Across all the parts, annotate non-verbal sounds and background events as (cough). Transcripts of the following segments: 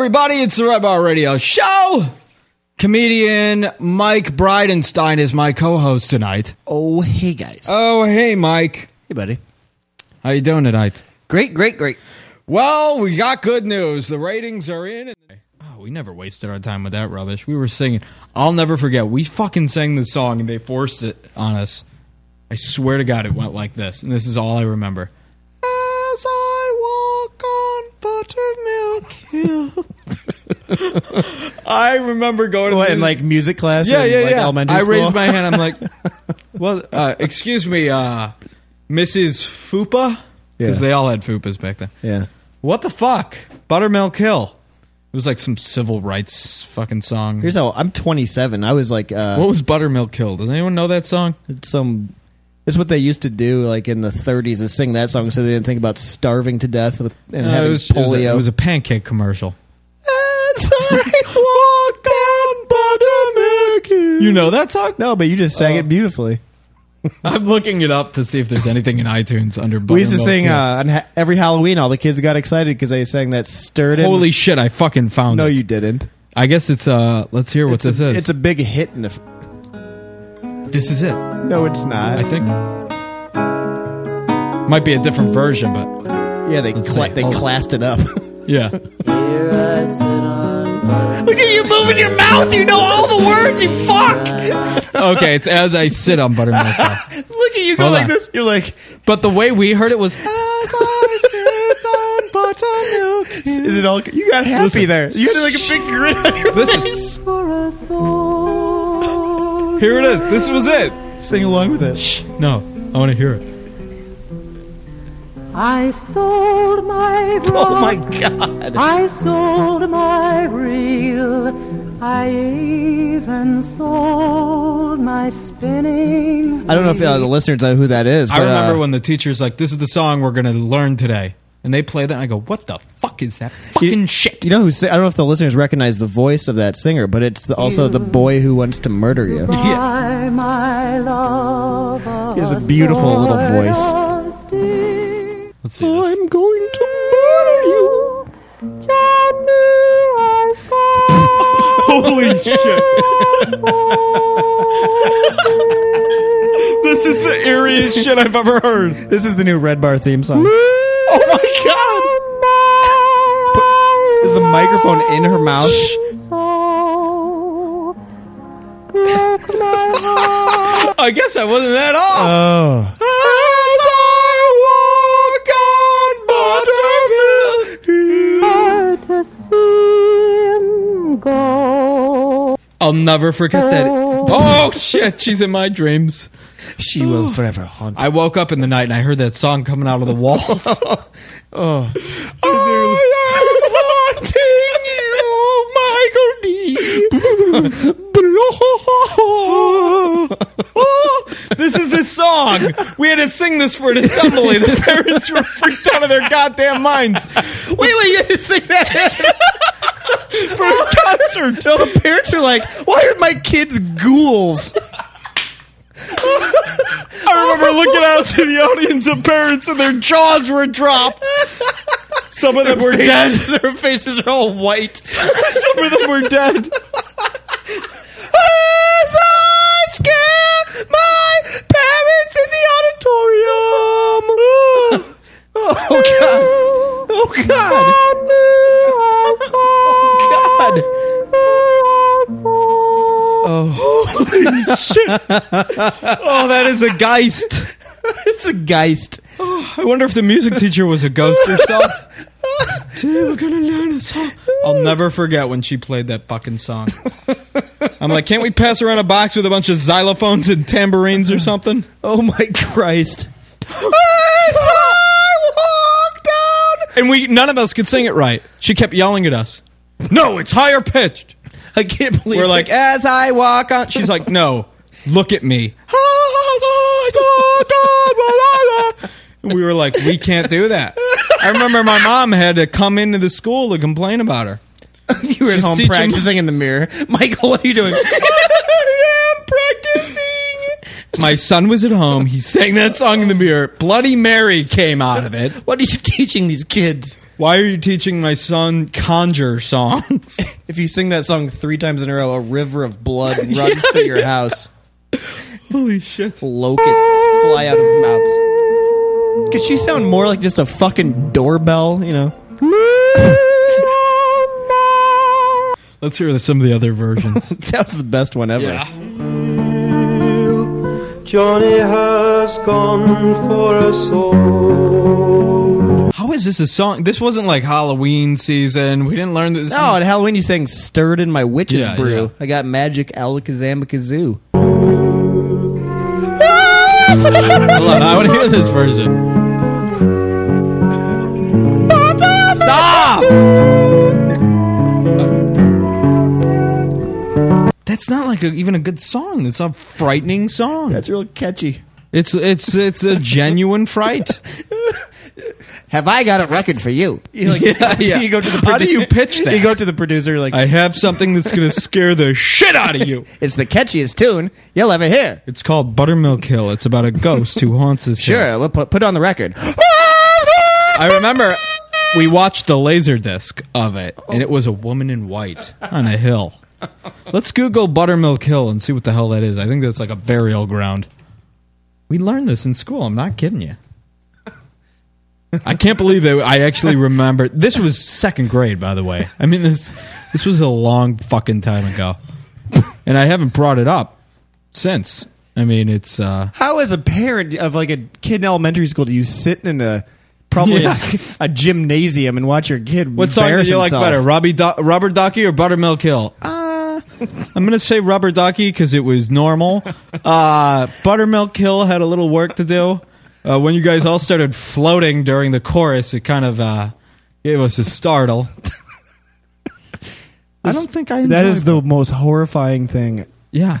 everybody. It's the Red Bar Radio Show. Comedian Mike Bridenstine is my co-host tonight. Oh, hey guys. Oh, hey, Mike. hey, buddy. How you doing tonight? Great, great, great. Well, we got good news. The ratings are in. And oh, we never wasted our time with that rubbish. We were singing. I'll never forget. We fucking sang the song and they forced it on us. I swear to God, it went like this, and this is all I remember. (laughs) I remember going to What, the- in like music class? yeah, in, yeah, like, yeah. Elementary I school? raised my hand. I'm (laughs) like, well, uh, excuse me, uh, Mrs. Fupa, because Yeah. they all had Fupas back then. Yeah. What the fuck? Buttermilk Hill. It was like some civil rights fucking song. Here's how I'm 27. I was like, uh, what was Buttermilk Hill? Does anyone know that song? It's some. It's what they used to do, like in the 30s, is sing that song so they didn't think about starving to death with, and Uh, it, having was, it, was a, polio. it was a pancake commercial. (laughs) Walk on. You know that song? No, but you just sang Oh. it beautifully. I'm looking it up to see if there's anything in iTunes under We used to sing Hill. uh, on ha- every Halloween. All the kids got excited because they sang that stirred. in- Holy shit! I fucking found it. No, it. you didn't. I guess it's uh. Let's hear what it's this a, is. It's a big hit in the. F- this is it. no, it's not. I think. Might be a different version, but yeah, they Let's cla- see. they Hold on. classed it up. (laughs) yeah. Here I sit on. Look at you moving your mouth. You know all the words. You fuck. Okay, it's as I sit on buttermilk. Hill. (laughs) Look at you go Hold like on. this. You're like, But the way we heard it was as I sit on buttermilk. (laughs) is it all? You got happy Listen. there. You had like a big grin on your This is face. For a soul. here. It is. This was it. Sing along with it. No, I want to hear it. I sold my (laughs) Oh my god. I sold my reel. I even sold my spinning. I don't know if uh, the listeners know who that is. I remember uh, when the teacher's like, "This is the song we're going to learn today," and they play that, and I go, "What the fuck is that fucking you, shit?" You know who? I don't know if the listeners recognize the voice of that singer, but it's the, also the boy who wants to murder you. By my love. He has a beautiful little voice. Let's see. This. I'm going to (laughs) murder you. Holy shit! (laughs) this is the eeriest shit I've ever heard. This is the new Red Bar theme song. Microphone in her mouth? (laughs) I guess I wasn't that off. Oh. As I walk on buttermilk. I'll never forget that. Oh shit, she's in my dreams. She will forever haunt. I woke up in the night and I heard that song coming out of the walls. (laughs) Oh. oh. I am haunting you, Michael D. (laughs) (laughs) Oh, this is the song. We had to sing this for an assembly. The parents were freaked out of their goddamn minds. Wait, wait, you had to sing that (laughs) for a concert. So the parents are like, why are my kids ghouls? I remember looking out to the audience of parents and their jaws were dropped. Some of them were dead. Their faces are all white. Some of them were dead. Parents in the auditorium. (laughs) Oh, oh God! Oh God! Oh God. Oh, shit. (laughs) Oh, that is a geist. It's a geist. Oh, I wonder if the music teacher was a ghost herself. (laughs) Today we're gonna learn a song. I'll never forget when she played that fucking song. I'm like, can't we pass around a box with a bunch of xylophones and tambourines or something? Oh my Christ! And we none of us could sing it right. She kept yelling at us. No, it's higher pitched. I can't believe We're like, as I walk on. She's like, no, look at me. (laughs) Oh and we were like, we can't do that. I remember my mom had to come into the school to complain about her. (laughs) you were at She's home teaching- practicing in the mirror. (laughs) Michael, what are you doing? (laughs) I am practicing My son was at home. He sang that song in the mirror. Bloody Mary came out of it. What are you teaching these kids? Why are you teaching my son conjure songs? If you sing that song three times in a row, a river of blood runs through your house. Holy shit. Locusts fly out of mouths. Could she sound more like just a fucking doorbell, you know? Let's hear some of the other versions. (laughs) That was the best one ever. Johnny has gone for a soul. How is this a song? This wasn't like Halloween season. We didn't learn this. No, at Halloween you sang "Stirred in My Witch's Yeah, Brew." yeah. I got magic alakazam kazoo. Hold on, I want to hear this version. Not like a, even a good song. It's a frightening song. That's real catchy. It's it's it's a genuine fright. (laughs) Have I got a record for you? You, like, (laughs) Yeah, yeah. (laughs) you go to the How do you pitch that? You go to the producer like, I have something that's going to scare the shit out of you. "It's the catchiest tune you'll ever hear." It's called Buttermilk Hill. It's about a ghost who haunts this. hill. Sure, we'll put, put it on the record. I remember we watched the laser disc of it, and it was a woman in white on a hill. Let's Google Buttermilk Hill and see what the hell that is. I think that's like a burial ground. We learned this in school. I'm not kidding you. I can't believe it. I actually remember. This was second grade, by the way. I mean this. This was a long fucking time ago, and I haven't brought it up since. I mean, it's. uh How, as a parent of like a kid in elementary school, do you sit in a probably Yeah. a, gymnasium and watch your kid? What song do embarrass you like himself? better, Robbie Do- Rubber Ducky or Buttermilk Hill? Uh, I'm gonna say Rubber Ducky because it was normal. Uh, Buttermilk Hill had a little work to do. Uh, when you guys all started floating during the chorus, it kind of uh, gave us a startle. (laughs) I don't think I. That is enjoyed the most horrifying thing. yeah,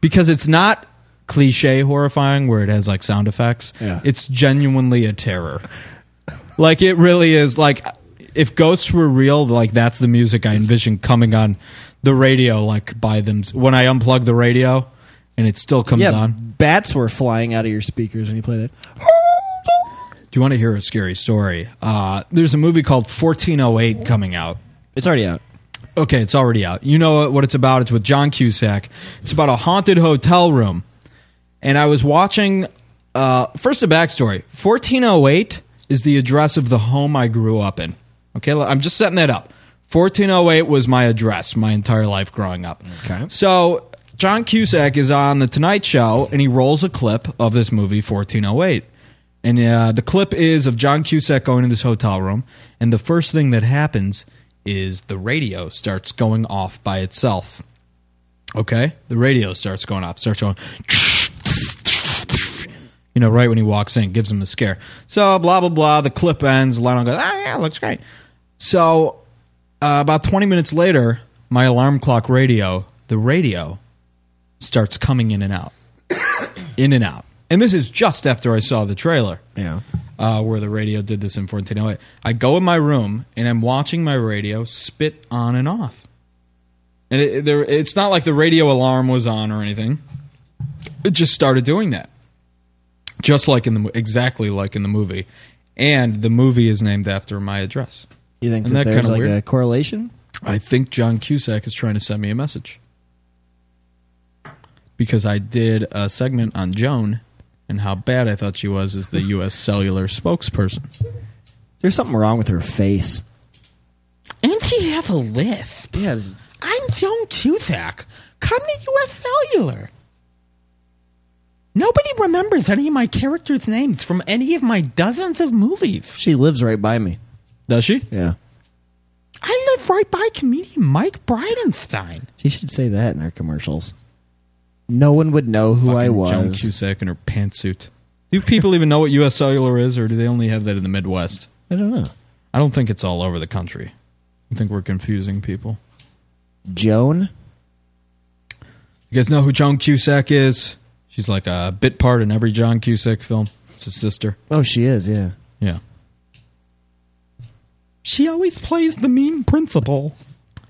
because it's not cliche horrifying where it has like sound effects. Yeah. It's genuinely a terror. like it really is. Like if ghosts were real, like that's the music I envision coming on the radio. Like by them when I unplug the radio and it still comes Yeah, on. bats were flying out of your speakers when you play that. Do you want to hear a scary story? Uh, there's a movie called 1408 coming out. It's already out. Okay, it's already out. You know what it's about? It's with John Cusack. It's about a haunted hotel room. And I was watching. Uh, first, a backstory. 1408 is the address of the home I grew up in. Okay, I'm just setting that up. 1408 was my address my entire life growing up. Okay. So John Cusack is on the Tonight Show, and he rolls a clip of this movie 1408. And uh, the clip is of John Cusack going to this hotel room, and the first thing that happens is the radio starts going off by itself. Okay, the radio starts going off, starts going. You know, right when he walks in, gives him a scare. So blah blah blah. The clip ends. Lionel goes, "Ah, yeah, looks great." So uh, about 20 minutes later, my alarm clock radio, the radio, starts coming in and out, (coughs) in and out. And this is just after I saw the trailer Yeah. uh, where the radio did this in 1408. I go in my room and I'm watching my radio spit on and off. And it, there, it's not like the radio alarm was on or anything. It just started doing that, just like in the exactly like in the movie. And the movie is named after my address. You think Isn't that, that there's like weird? a correlation? I think John Cusack is trying to send me a message because I did a segment on Joan and how bad I thought she was as the U.S. (laughs) cellular spokesperson. There's something wrong with her face. And she have a lisp. Yeah. I'm Joan Cusack. Come to U.S. Cellular. Nobody remembers any of my characters' names from any of my dozens of movies. She lives right by me. Does she? Yeah. I live right by comedian Mike Bridenstine. She should say that in her commercials. No one would know who I Fucking Joan was. Cusack in her pantsuit. Do people even know what U.S. Cellular is, or do they only have that in the Midwest? I don't know. I don't think it's all over the country. I think we're confusing people. Joan? You guys know who Joan Cusack is? She's like a bit part in every John Cusack film. It's his sister. Oh, she is, yeah. Yeah. She always plays the mean principal.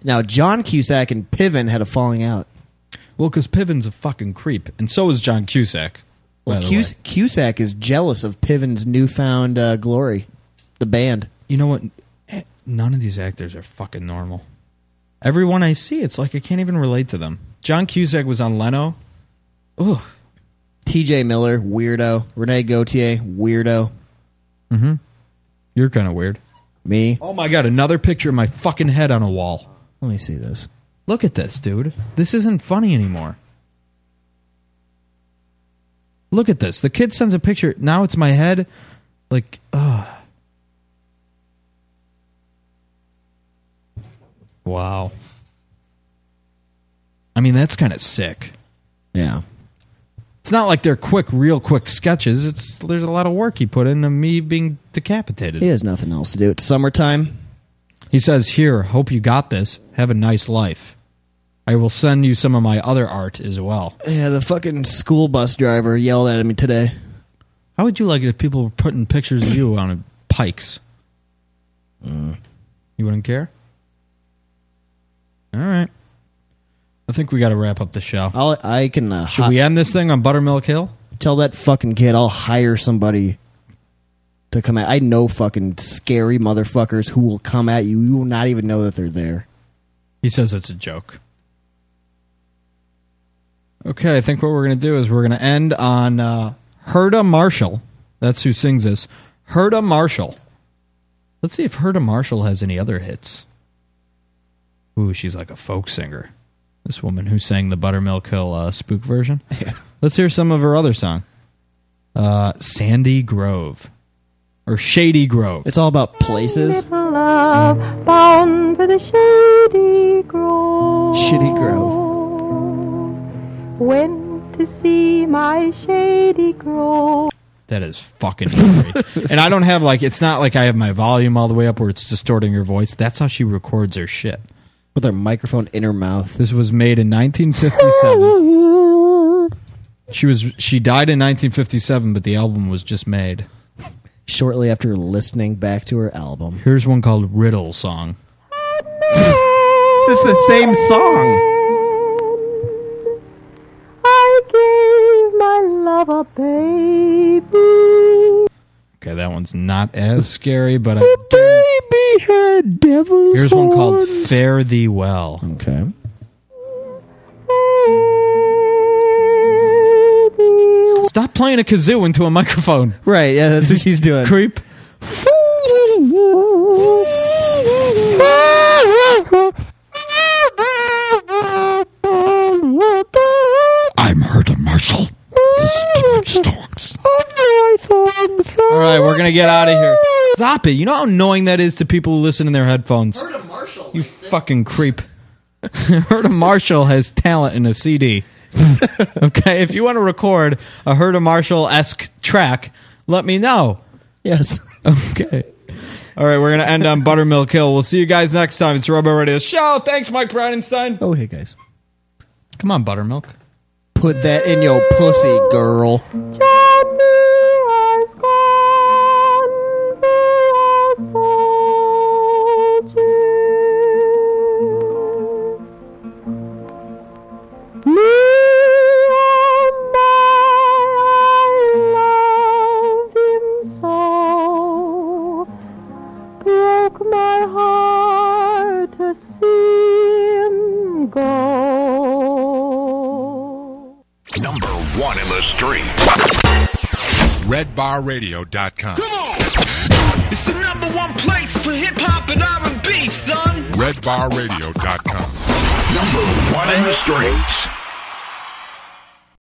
Now, John Cusack and Piven had a falling out. Well, because Piven's a fucking creep, and so is John Cusack. Well, Cus-. Cusack is jealous of Piven's newfound uh, glory. The band. You know what? Eh, None of these actors are fucking normal. Everyone I see, it's like I can't even relate to them. John Cusack was on Leno. Ugh. T.J. Miller, weirdo. Renee Gautier, weirdo. Mm-hmm. You're kind of weird. Me. Oh my god, another picture of my fucking head on a wall. Let me see this. Look at this, dude. This isn't funny anymore. Look at this. The kid sends a picture. Now it's my head. Like, ugh. Wow. I mean, that's kind of sick. Yeah. It's not like they're quick, real quick sketches. It's there's a lot of work he put into me being decapitated. He has nothing else to do. It's summertime. He says, Here, hope you got this. Have a nice life. I will send you some of my other art as well. Yeah, the fucking school bus driver yelled at me today. How would you like it if people were putting pictures of you on a pikes? Mm. You wouldn't care? All right. I think we got to wrap up the show. I'll, I can uh, Should we end this thing on Buttermilk Hill? tell that fucking kid I'll hire somebody to come at. I know fucking scary motherfuckers who will come at you. You will not even know that they're there. He says it's a joke. Okay, I think what we're going to do is we're going to end on uh, Herda Marshall. That's who sings this. Herda Marshall. Let's see if Herda Marshall has any other hits. Ooh, she's like a folk singer. This woman who sang the Buttermilk Hill uh, spook version. (laughs) Let's hear some of her other song. Uh, Sandy Grove. Or Shady Grove. It's all about places. Little love bound for the shady grove. Shitty Grove. Went to see my shady grove. That is fucking eerie. (laughs) and I don't have like it's not like I have my volume all the way up where it's distorting her voice. That's how she records her shit. With their microphone in her mouth. This was made in 1957. She was she died in 1957, but the album was just made. Shortly after listening back to her album. Here's one called Riddle Song. It's the same song. I gave my love a baby. Okay, that one's not as scary, but I, Baby had devil's here's one called horns. Fare Thee Well. Okay. Stop playing a kazoo into a microphone, Right, yeah, that's what she's doing. creep. I'm Herta Marshall. This is Dogs. All right, we're gonna get out of here. Stop it! You know how annoying that is to people who listen in their headphones. Herta Marshall, you fucking creep. (laughs) Heard Herta Marshall has talent in a CD. (laughs) okay, if you want to record a Heard Herta Marshall esque track, let me know. Yes. (laughs) Okay. All right, we're gonna end on Buttermilk Hill. We'll see you guys next time. It's Robo Radio Show. Thanks, Mike Bridenstine. Oh, hey, guys. Come on, Buttermilk. Put that in your pussy, girl. One in the street. RedBarRadio.com. It's the number one place for hip hop and R&B, son. RedBarRadio.com. Number one in the streets.